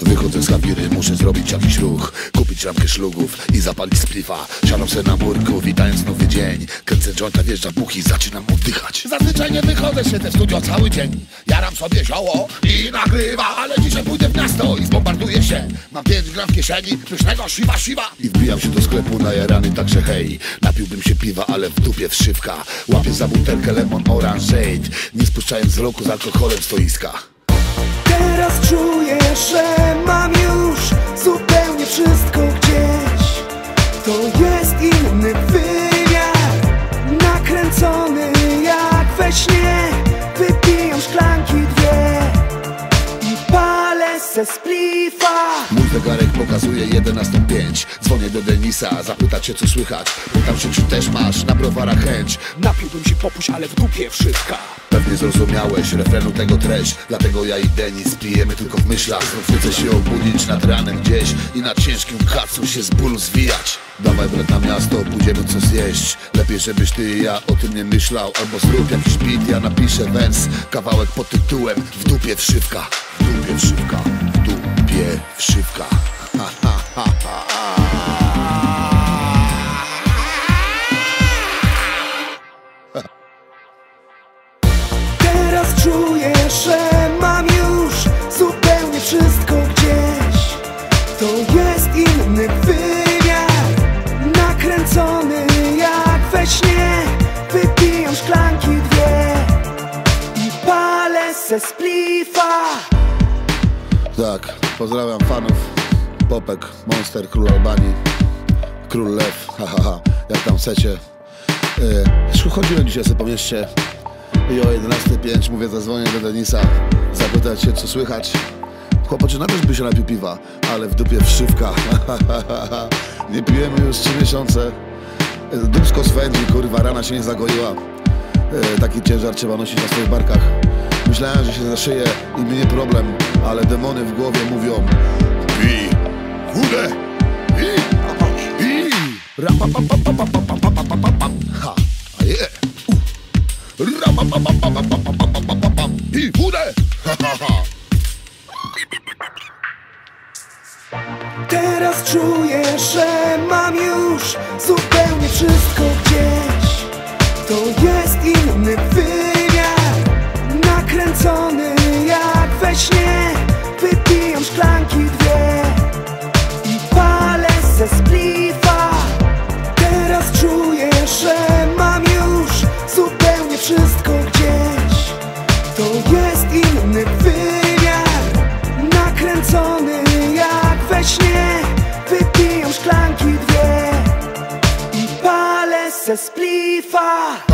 Wychodzę z kawiry, muszę zrobić jakiś ruch Kupić ramkę szlugów i zapalić spliwa Siadam se na murku, witając nowy dzień. Kręcę jointa, wjeżdżam buchi, zaczynam oddychać. Zazwyczaj nie wychodzę, siedzę w studio cały dzień. Jaram sobie zioło i nagrywa Ale dzisiaj pójdę w miasto i zbombarduję się. Mam 5 gram w kieszeni, pysznego siwa siwa I wbijam się do sklepu najarany, także hej. Napiłbym się piwa, ale w dupie wszywka. Łapię za butelkę lemon orange Nie spuszczając z z alkoholem stoiska. Teraz czuję, że mam już zupełnie wszystko gdzieś. To jest inny wymiar Nakręcony jak we śnie. Wypijam szklanki dwie I palę se splifa zegarek pokazuje 11.05 Dzwonię do Denisa, zapytać się co słychać. Pytam się czy też masz na browara chęć. Napiłbym się popuś, ale w dupie wszystka. Pewnie zrozumiałeś refrenu tego treść. Dlatego ja i Denis pijemy tylko w myślach. Znów chcę się obudzić nad ranem gdzieś I nad ciężkim kacą się z bólu zwijać. Dawaj brat na miasto, pójdziemy coś zjeść. Lepiej żebyś ty i ja o tym nie myślał. Albo zrób jakiś beat, ja napiszę wens. Kawałek pod tytułem W dupie wszywka. W dupie wszywka se splifa. Tak, pozdrawiam fanów. Popek, Monster, Król Albanii. Król Lew, hahaha, ha, ha. jak tam chcecie. Yy, Chodziłem dzisiaj sobie po mieście I o 11.05 mówię, zadzwonię do Denisa. Zapytać się, co słychać. Chłopaczyna też by się napił piwa Ale w dupie wszywka Nie pijemy już 3 miesiące. Dubsko swędzi, kurwa, rana się nie zagoiła. E, Taki ciężar trzeba nosić na swoich barkach Myślałem, że się zaszyję i mnie problem Ale demony w głowie mówią I kurde I I Ha A je I kurde Ha ha ha Teraz czuję, że mam już zupełnie wszystko Texas Bliefer.